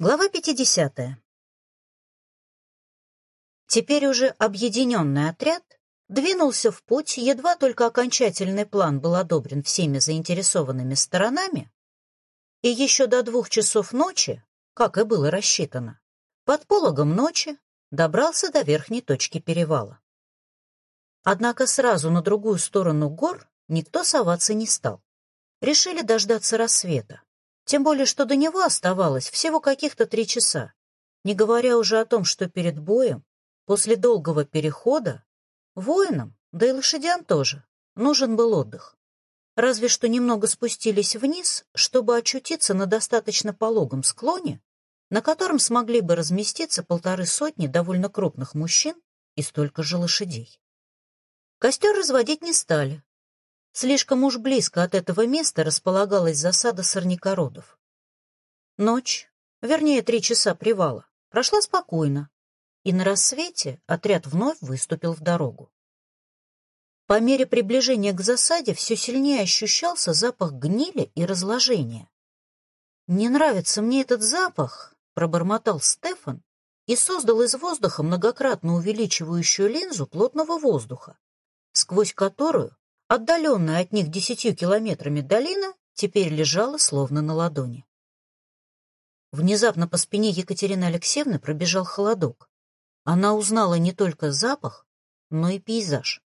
Глава 50. Теперь уже объединенный отряд двинулся в путь, едва только окончательный план был одобрен всеми заинтересованными сторонами, и еще до двух часов ночи, как и было рассчитано, под пологом ночи добрался до верхней точки перевала. Однако сразу на другую сторону гор никто соваться не стал. Решили дождаться рассвета. Тем более, что до него оставалось всего каких-то три часа, не говоря уже о том, что перед боем, после долгого перехода, воинам, да и лошадям тоже, нужен был отдых. Разве что немного спустились вниз, чтобы очутиться на достаточно пологом склоне, на котором смогли бы разместиться полторы сотни довольно крупных мужчин и столько же лошадей. Костер разводить не стали, Слишком уж близко от этого места располагалась засада сорнякородов. Ночь, вернее, три часа привала, прошла спокойно, и на рассвете отряд вновь выступил в дорогу. По мере приближения к засаде все сильнее ощущался запах гнили и разложения. «Не нравится мне этот запах», — пробормотал Стефан и создал из воздуха многократно увеличивающую линзу плотного воздуха, сквозь которую Отдаленная от них десятью километрами долина теперь лежала словно на ладони. Внезапно по спине Екатерины Алексеевны пробежал холодок. Она узнала не только запах, но и пейзаж.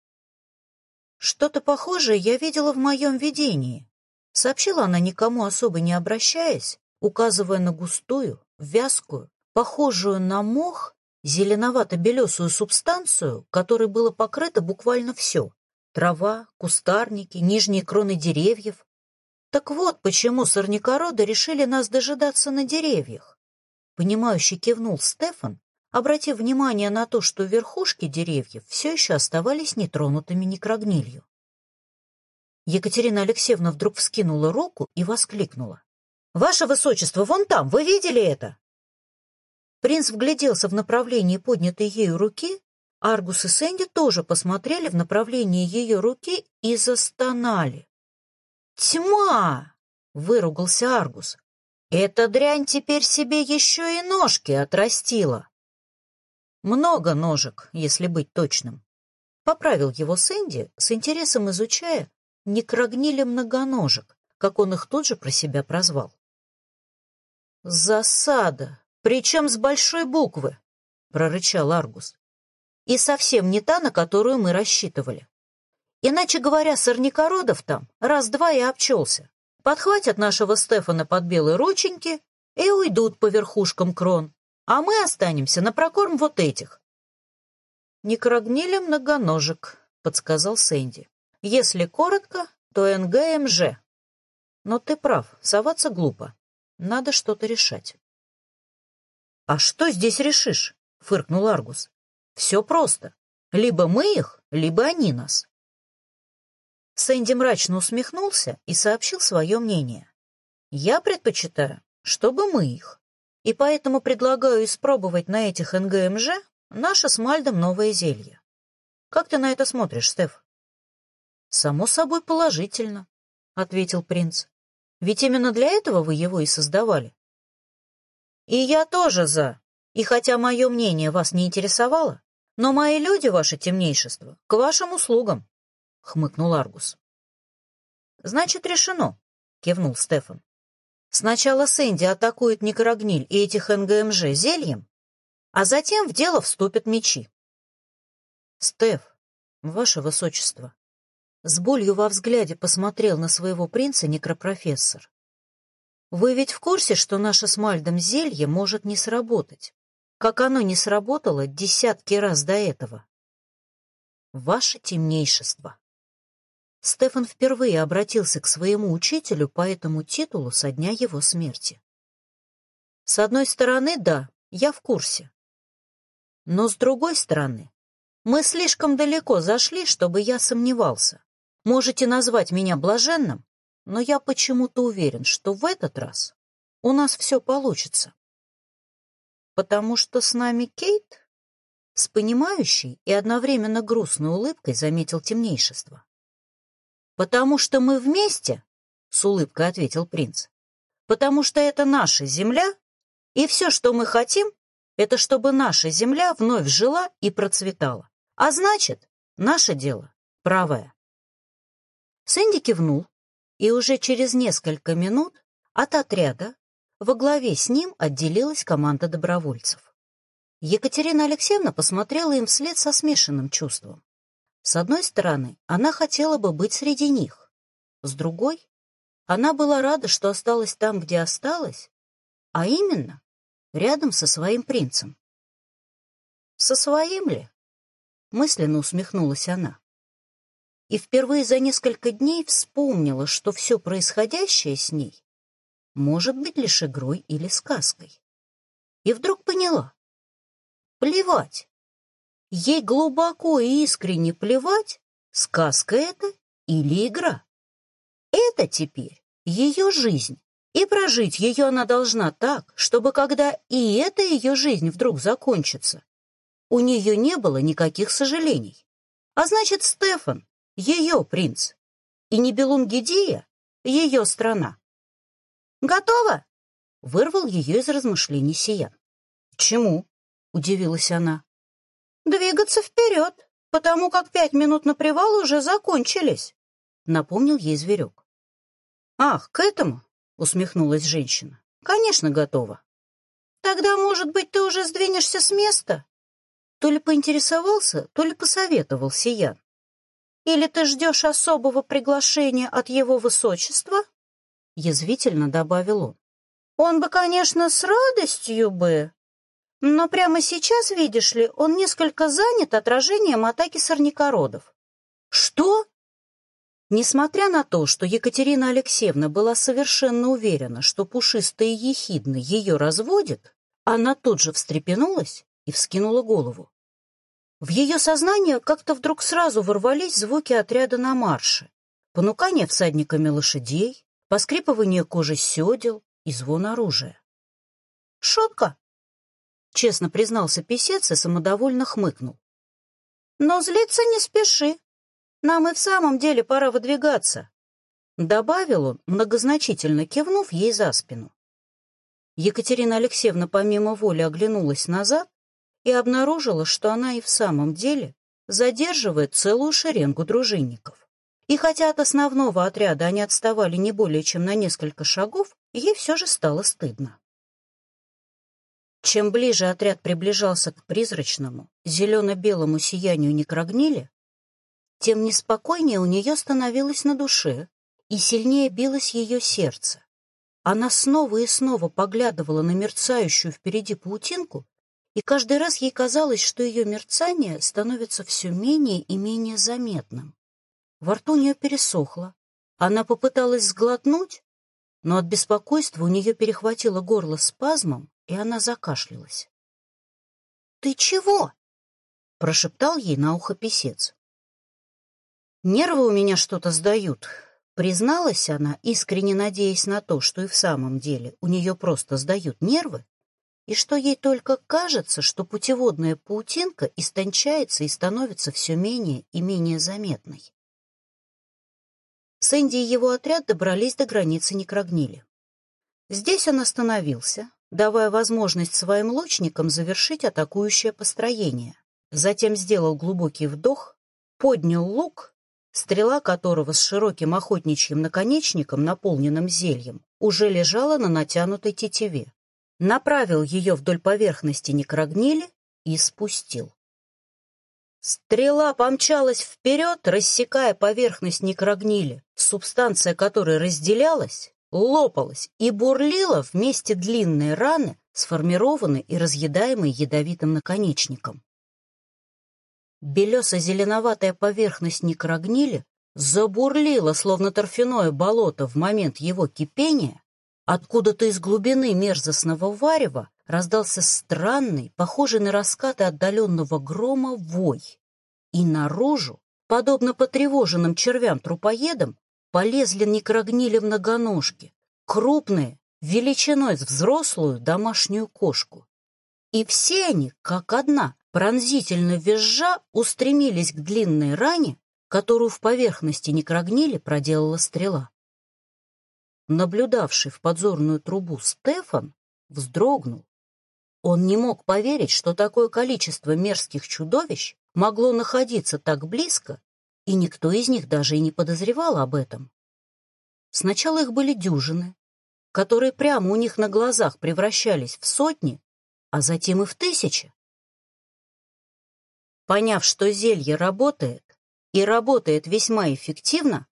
«Что-то похожее я видела в моем видении», — сообщила она, никому особо не обращаясь, указывая на густую, вязкую, похожую на мох, зеленовато-белесую субстанцию, которой было покрыто буквально все Трава, кустарники, нижние кроны деревьев. Так вот, почему сорнякороды решили нас дожидаться на деревьях. Понимающий кивнул Стефан, обратив внимание на то, что верхушки деревьев все еще оставались нетронутыми некрогнилью. Екатерина Алексеевна вдруг вскинула руку и воскликнула. «Ваше Высочество, вон там, вы видели это?» Принц вгляделся в направлении поднятой ею руки Аргус и Сэнди тоже посмотрели в направлении ее руки и застонали. «Тьма!» — выругался Аргус. «Эта дрянь теперь себе еще и ножки отрастила». «Много ножек, если быть точным», — поправил его Сэнди, с интересом изучая, не крагнили многоножек, как он их тут же про себя прозвал. «Засада, причем с большой буквы», — прорычал Аргус и совсем не та, на которую мы рассчитывали. Иначе говоря, сорнякородов там раз-два и обчелся. Подхватят нашего Стефана под белые рученьки и уйдут по верхушкам крон, а мы останемся на прокорм вот этих. «Не крагнили многоножек», — подсказал Сэнди. «Если коротко, то НГМЖ. Но ты прав, соваться глупо. Надо что-то решать». «А что здесь решишь?» — фыркнул Аргус. Все просто. Либо мы их, либо они нас. Сэнди мрачно усмехнулся и сообщил свое мнение. Я предпочитаю, чтобы мы их. И поэтому предлагаю испробовать на этих НГМЖ наше с Мальдом новое зелье. Как ты на это смотришь, Стеф? Само собой положительно, — ответил принц. Ведь именно для этого вы его и создавали. И я тоже за, и хотя мое мнение вас не интересовало, но мои люди, ваше темнейшество, к вашим услугам, — хмыкнул Аргус. — Значит, решено, — кивнул Стефан. Сначала Сэнди атакует Никарагниль и этих НГМЖ зельем, а затем в дело вступят мечи. — Стеф, ваше высочество, с болью во взгляде посмотрел на своего принца некропрофессор. Вы ведь в курсе, что наше с Мальдом зелье может не сработать? Как оно не сработало десятки раз до этого. Ваше темнейшество. Стефан впервые обратился к своему учителю по этому титулу со дня его смерти. С одной стороны, да, я в курсе. Но с другой стороны, мы слишком далеко зашли, чтобы я сомневался. Можете назвать меня блаженным, но я почему-то уверен, что в этот раз у нас все получится. «Потому что с нами Кейт?» С понимающей и одновременно грустной улыбкой заметил темнейшество. «Потому что мы вместе?» — с улыбкой ответил принц. «Потому что это наша земля, И все, что мы хотим, это чтобы наша земля вновь жила и процветала. А значит, наше дело правое. Сэнди кивнул, и уже через несколько минут от отряда во главе с ним отделилась команда добровольцев. Екатерина Алексеевна посмотрела им вслед со смешанным чувством. С одной стороны, она хотела бы быть среди них. С другой, она была рада, что осталась там, где осталась, а именно рядом со своим принцем. «Со своим ли?» — мысленно усмехнулась она. И впервые за несколько дней вспомнила, что все происходящее с ней может быть лишь игрой или сказкой. И вдруг поняла. Плевать. Ей глубоко и искренне плевать, сказка это или игра. Это теперь ее жизнь, и прожить ее она должна так, чтобы когда и эта ее жизнь вдруг закончится, у нее не было никаких сожалений. А значит, Стефан — ее принц, и Нибелунгидея — ее страна. «Готово!» — вырвал ее из размышлений Сиян. «Чему?» — удивилась она. «Двигаться вперед, потому как пять минут на привал уже закончились», — напомнил ей зверек. «Ах, к этому?» — усмехнулась женщина. «Конечно, готова». «Тогда, может быть, ты уже сдвинешься с места?» То ли поинтересовался, то ли посоветовал Сиян. «Или ты ждешь особого приглашения от его высочества?» — язвительно добавил он. «Он бы, конечно, с радостью бы, но прямо сейчас, видишь ли, он несколько занят отражением атаки сорнякородов». «Что?» Несмотря на то, что Екатерина Алексеевна была совершенно уверена, что пушистый и ехидный ее разводит, она тут же встрепенулась и вскинула голову. В ее сознание как-то вдруг сразу ворвались звуки отряда на марше, понукание всадниками лошадей, поскрипывание кожи седел и звон оружия. «Шутка!» — честно признался писец и самодовольно хмыкнул. «Но злиться не спеши. Нам и в самом деле пора выдвигаться», — добавил он, многозначительно кивнув ей за спину. Екатерина Алексеевна помимо воли оглянулась назад и обнаружила, что она и в самом деле задерживает целую шеренгу дружинников. И хотя от основного отряда они отставали не более чем на несколько шагов, ей все же стало стыдно. Чем ближе отряд приближался к призрачному, зелено-белому сиянию некрогнили, тем неспокойнее у нее становилось на душе и сильнее билось ее сердце. Она снова и снова поглядывала на мерцающую впереди паутинку, и каждый раз ей казалось, что ее мерцание становится все менее и менее заметным. Во рту у нее пересохло. Она попыталась сглотнуть, но от беспокойства у нее перехватило горло спазмом, и она закашлялась. «Ты чего?» — прошептал ей на ухо писец. «Нервы у меня что-то сдают», — призналась она, искренне надеясь на то, что и в самом деле у нее просто сдают нервы, и что ей только кажется, что путеводная паутинка истончается и становится все менее и менее заметной. Сэнди и его отряд добрались до границы Некрогнили. Здесь он остановился, давая возможность своим лучникам завершить атакующее построение. Затем сделал глубокий вдох, поднял лук, стрела которого с широким охотничьим наконечником, наполненным зельем, уже лежала на натянутой тетиве. Направил ее вдоль поверхности Некрогнили и спустил. Стрела помчалась вперед, рассекая поверхность некрогнили, субстанция которой разделялась, лопалась и бурлила вместе длинной раны, сформированной и разъедаемой ядовитым наконечником. Белесо-зеленоватая поверхность некрогнили забурлила, словно торфяное болото в момент его кипения, откуда-то из глубины мерзостного варева раздался странный, похожий на раскаты отдаленного грома, вой. И наружу, подобно потревоженным червям-трупоедам, полезли некрогнили многоножки, крупные, величиной с взрослую домашнюю кошку. И все они, как одна, пронзительно визжа, устремились к длинной ране, которую в поверхности некрогнили проделала стрела. Наблюдавший в подзорную трубу Стефан вздрогнул Он не мог поверить, что такое количество мерзких чудовищ могло находиться так близко, и никто из них даже и не подозревал об этом. Сначала их были дюжины, которые прямо у них на глазах превращались в сотни, а затем и в тысячи. Поняв, что зелье работает, и работает весьма эффективно,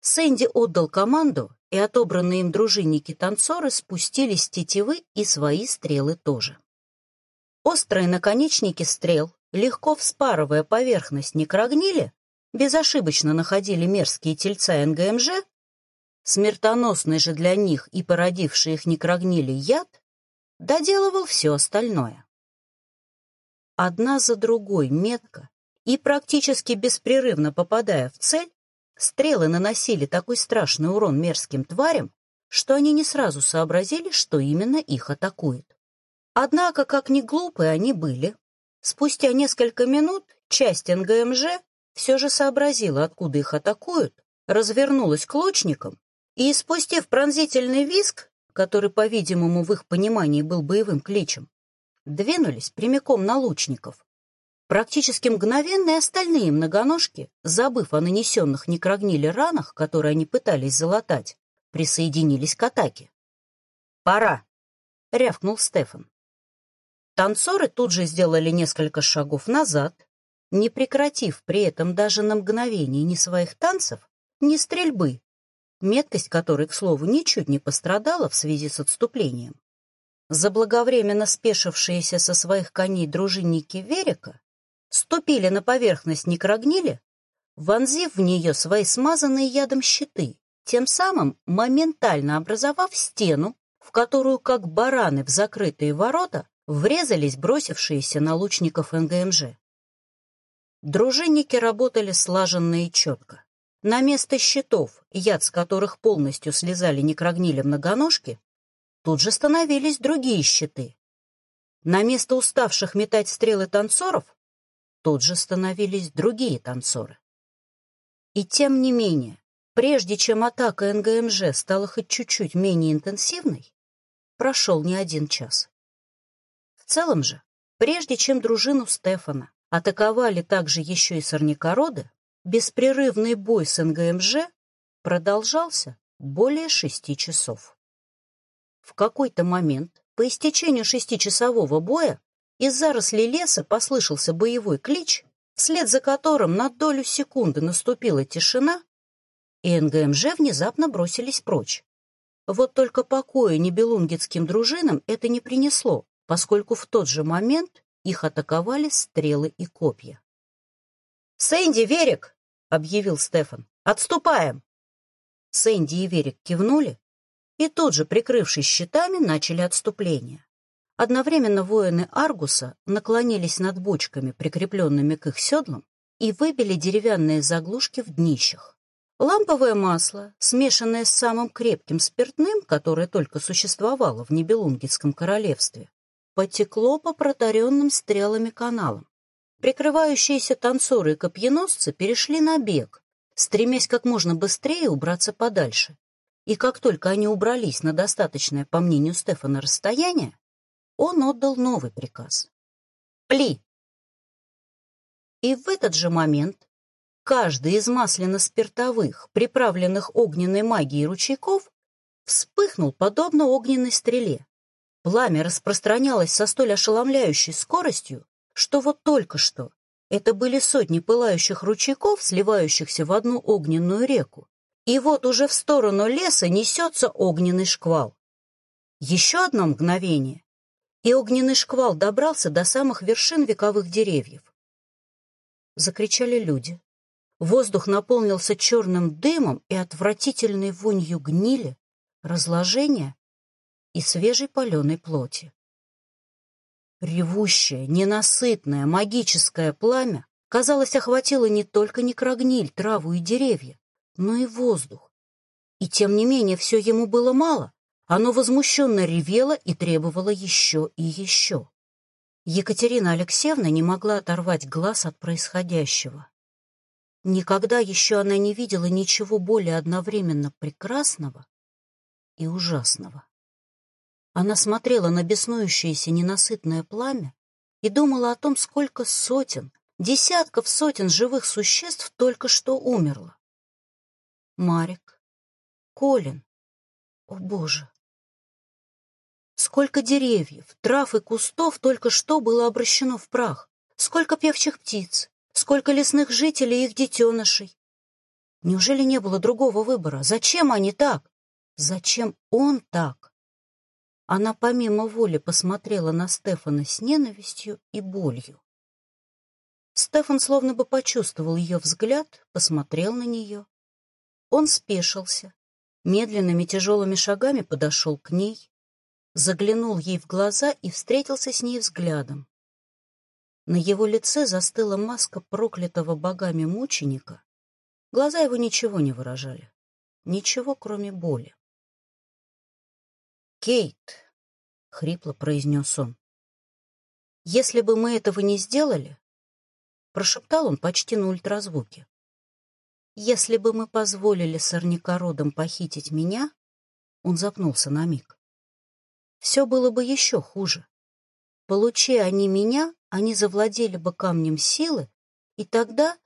Сэнди отдал команду, и отобранные им дружинники-танцоры спустились с тетивы и свои стрелы тоже. Острые наконечники стрел, легко вспарывая поверхность некрогнили, безошибочно находили мерзкие тельца НГМЖ, смертоносный же для них и породивший их некрогнили яд, доделывал все остальное. Одна за другой метко и практически беспрерывно попадая в цель, стрелы наносили такой страшный урон мерзким тварям, что они не сразу сообразили, что именно их атакует. Однако, как ни глупые они были, спустя несколько минут часть НГМЖ все же сообразила, откуда их атакуют, развернулась к лучникам и, спустив пронзительный виск, который, по-видимому, в их понимании был боевым кличем, двинулись прямиком на лучников. Практически мгновенно и остальные многоножки, забыв о нанесенных некрогнили ранах, которые они пытались залатать, присоединились к атаке. «Пора!» — рявкнул Стефан. Танцоры тут же сделали несколько шагов назад, не прекратив при этом даже на мгновение ни своих танцев, ни стрельбы, меткость которой, к слову, ничуть не пострадала в связи с отступлением. Заблаговременно спешившиеся со своих коней дружинники Верика ступили на поверхность некрогнили, вонзив в нее свои смазанные ядом щиты, тем самым моментально образовав стену, в которую, как бараны в закрытые ворота, врезались бросившиеся на лучников НГМЖ. Дружинники работали слаженно и четко. На место щитов, яд с которых полностью слезали некрогнили многоножки, тут же становились другие щиты. На место уставших метать стрелы танцоров тут же становились другие танцоры. И тем не менее, прежде чем атака НГМЖ стала хоть чуть-чуть менее интенсивной, прошел не один час. Целом же, прежде чем дружину Стефана атаковали также еще и сорнякороды, Беспрерывный бой с НГМЖ продолжался более шести часов. В какой-то момент, по истечению шестичасового боя, из зарослей леса послышался боевой клич, вслед за которым на долю секунды наступила тишина, и НГМЖ внезапно бросились прочь. Вот только покоя небелунгетским дружинам это не принесло, поскольку в тот же момент их атаковали стрелы и копья. «Сэнди, Верик!» — объявил Стефан. «Отступаем!» Сэнди и Верик кивнули, и тут же, прикрывшись щитами, начали отступление. Одновременно воины Аргуса наклонились над бочками, прикрепленными к их седлам, и выбили деревянные заглушки в днищах. Ламповое масло, смешанное с самым крепким спиртным, которое только существовало в Нибелунгетском королевстве, потекло по протаренным стрелами каналам. Прикрывающиеся танцоры и копьеносцы перешли на бег, стремясь как можно быстрее убраться подальше. И как только они убрались на достаточное, по мнению Стефана, расстояние, он отдал новый приказ. «Пли!» И в этот же момент каждый из масляно-спиртовых, приправленных огненной магией ручейков, вспыхнул подобно огненной стреле. Пламя распространялось со столь ошеломляющей скоростью, что вот только что это были сотни пылающих ручейков, сливающихся в одну огненную реку, и вот уже в сторону леса несется огненный шквал. Еще одно мгновение, и огненный шквал добрался до самых вершин вековых деревьев. Закричали люди. Воздух наполнился черным дымом и отвратительной вонью гнили, разложения и свежей паленой плоти. Ревущее, ненасытное, магическое пламя, казалось, охватило не только некрогниль, траву и деревья, но и воздух. И тем не менее все ему было мало. Оно возмущенно ревело и требовало еще и еще. Екатерина Алексеевна не могла оторвать глаз от происходящего. Никогда еще она не видела ничего более одновременно прекрасного и ужасного. Она смотрела на беснующееся ненасытное пламя и думала о том, сколько сотен, десятков сотен живых существ только что умерло. Марик, Колин, о боже! Сколько деревьев, трав и кустов только что было обращено в прах, сколько певчих птиц, сколько лесных жителей и их детенышей. Неужели не было другого выбора? Зачем они так? Зачем он так? Она помимо воли посмотрела на Стефана с ненавистью и болью. Стефан словно бы почувствовал ее взгляд, посмотрел на нее. Он спешился, медленными тяжелыми шагами подошел к ней, заглянул ей в глаза и встретился с ней взглядом. На его лице застыла маска проклятого богами мученика. Глаза его ничего не выражали. Ничего, кроме боли. «Кейт», — хрипло произнес он, — «если бы мы этого не сделали...» Прошептал он почти на ультразвуке. «Если бы мы позволили сорнякородам похитить меня...» Он запнулся на миг. «Все было бы еще хуже. Получи они меня, они завладели бы камнем силы, и тогда...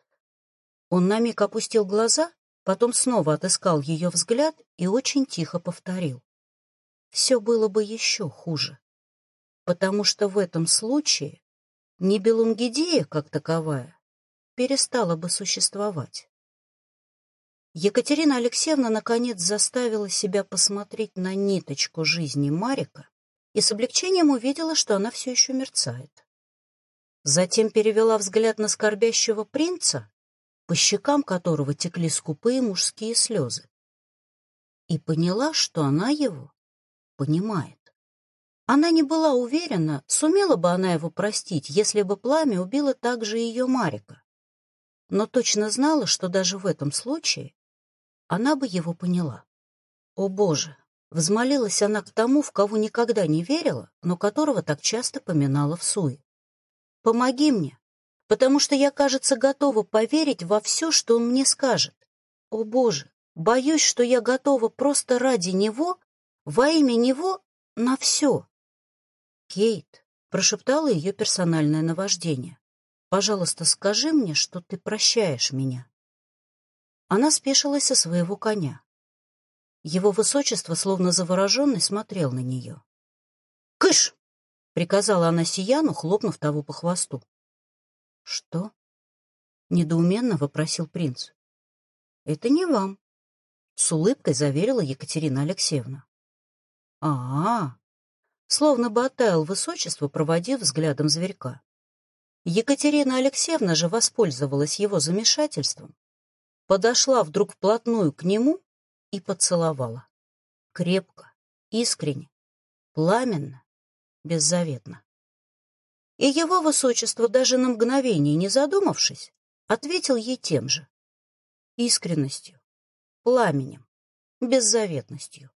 Он на миг опустил глаза, потом снова отыскал ее взгляд и очень тихо повторил. Все было бы еще хуже, потому что в этом случае не Белунгидея как таковая перестала бы существовать. Екатерина Алексеевна наконец заставила себя посмотреть на ниточку жизни Марика и с облегчением увидела, что она все еще мерцает. Затем перевела взгляд на скорбящего принца, по щекам которого текли скупые мужские слезы, и поняла, что она его понимает. Она не была уверена, сумела бы она его простить, если бы пламя убило также ее Марика, но точно знала, что даже в этом случае она бы его поняла. О, Боже! Взмолилась она к тому, в кого никогда не верила, но которого так часто поминала в суе. Помоги мне, потому что я, кажется, готова поверить во все, что он мне скажет. О, Боже, боюсь, что я готова просто ради него, во имя него, на все. Кейт, прошептала ее персональное наваждение, пожалуйста, скажи мне, что ты прощаешь меня. Она спешилась со своего коня. Его высочество, словно завороженный, смотрел на нее. «Кыш!» — приказала она Сияну, хлопнув того по хвосту. «Что?» — недоуменно вопросил принц. «Это не вам», — с улыбкой заверила Екатерина Алексеевна. А, -а, Словно бы оттаял высочество, проводив взглядом зверька. Екатерина Алексеевна же воспользовалась его замешательством, подошла вдруг вплотную к нему и поцеловала. Крепко, искренне, пламенно, беззаветно. И его высочество, даже на мгновение не задумавшись, ответил ей тем же. Искренностью, пламенем, беззаветностью.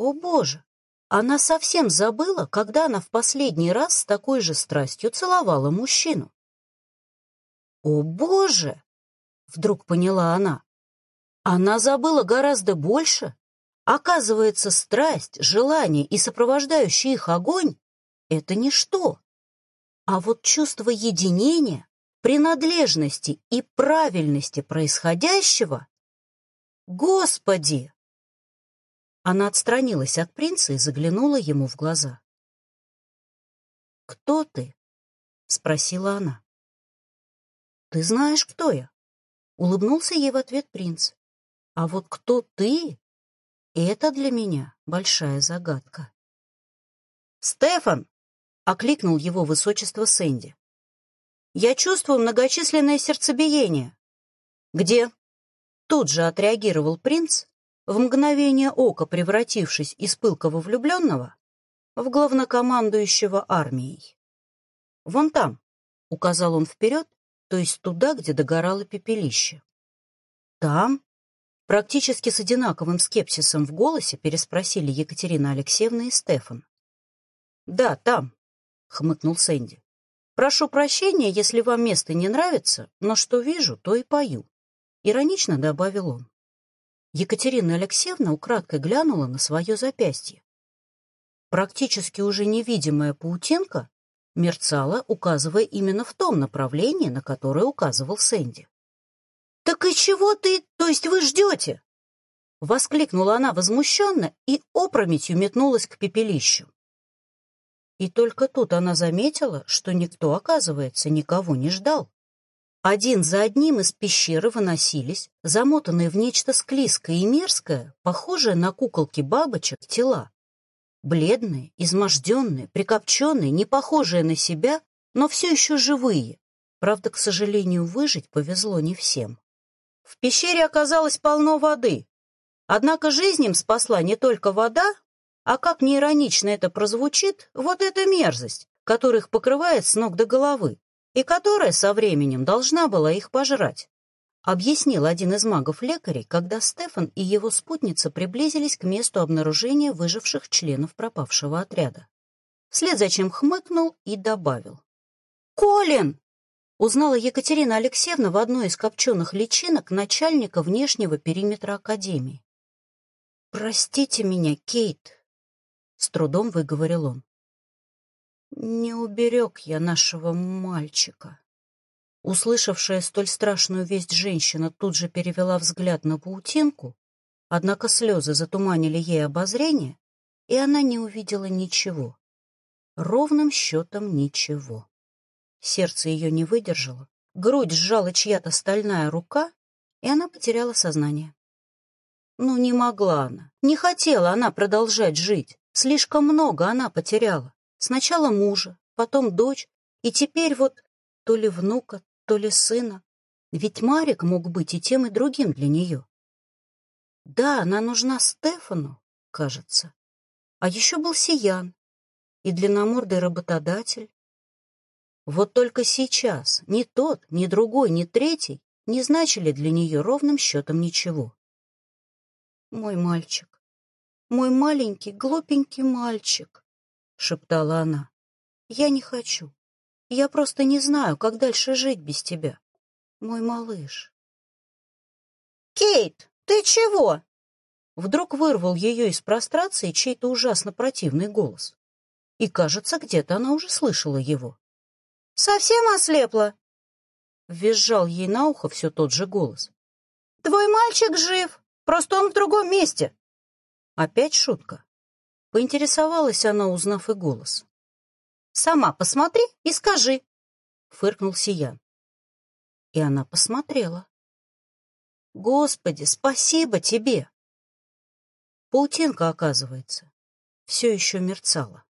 О, Боже! Она совсем забыла, когда она в последний раз с такой же страстью целовала мужчину. О, Боже! Вдруг поняла она. Она забыла гораздо больше, Оказывается, страсть, желание и сопровождающий их огонь — это ничто. А вот чувство единения, принадлежности и правильности происходящего — Господи! Она отстранилась от принца и заглянула ему в глаза. «Кто ты?» — спросила она. «Ты знаешь, кто я?» — улыбнулся ей в ответ принц. «А вот кто ты, это для меня большая загадка. «Стефан!» — окликнул его высочество Сэнди. «Я чувствую многочисленное сердцебиение». «Где?» Тут же отреагировал принц, в мгновение ока превратившись из пылкого влюбленного в главнокомандующего армией. «Вон там», — указал он вперед, то есть туда, где догорало пепелище. «Там?» Практически с одинаковым скепсисом в голосе переспросили Екатерина Алексеевна и Стефан. «Да, там», — хмыкнул Сэнди. «Прошу прощения, если вам место не нравится, но что вижу, то и пою», — иронично добавил он. Екатерина Алексеевна украдкой глянула на свое запястье. практически уже невидимая паутинка мерцала, указывая именно в том направлении, на которое указывал Сэнди. «Так и чего ты, то есть вы ждете?» Воскликнула она возмущенно и опрометью метнулась к пепелищу. И только тут она заметила, что никто, оказывается, никого не ждал. Один за одним из пещеры выносились, замотанные в нечто склизкое и мерзкое, похожее на куколки бабочек, тела. Бледные, изможденные, прикопченные, не похожие на себя, но все еще живые. Правда, к сожалению, выжить повезло не всем. В пещере оказалось полно воды. Однако жизнь им спасла не только вода, а как неиронично это прозвучит, вот эта мерзость, которая их покрывает с ног до головы и которая со временем должна была их пожрать, объяснил один из магов-лекарей, когда Стефан и его спутница приблизились к месту обнаружения выживших членов пропавшего отряда. Вслед за чем хмыкнул и добавил. «Колин!» — узнала Екатерина Алексеевна в одной из копченых личинок начальника внешнего периметра Академии. «Простите меня, Кейт», — с трудом выговорил он. Не уберег я нашего мальчика. Услышавшая столь страшную весть женщина тут же перевела взгляд на паутинку, однако слезы затуманили ей обозрение, и она не увидела ничего. Ровным счетом ничего. Сердце ее не выдержало, грудь сжала чья-то стальная рука, и она потеряла сознание. Ну, не могла она, не хотела она продолжать жить, слишком много она потеряла. Сначала мужа, потом дочь, и теперь вот то ли внука, то ли сына. Ведь Марик мог быть и тем, и другим для нее. Да, она нужна Стефану, кажется. А еще был Сиян и длинномордый работодатель. Вот только сейчас ни тот, ни другой, ни третий не значили для нее ровным счетом ничего. Мой мальчик, мой маленький, глупенький мальчик, — шептала она. «Я не хочу. Я просто не знаю, как дальше жить без тебя. Мой малыш». «Кейт, ты чего?» Вдруг вырвал ее из прострации чей-то ужасно противный голос. И, кажется, где-то она уже слышала его. «Совсем ослепла?» Визжал ей на ухо все тот же голос. «Твой мальчик жив, просто он в другом месте». Опять шутка. Поинтересовалась она, узнав и голос. «Сама посмотри и скажи», — фыркнул Сиян. И она посмотрела. «Господи, спасибо тебе!» Паутинка, оказывается, все еще мерцала.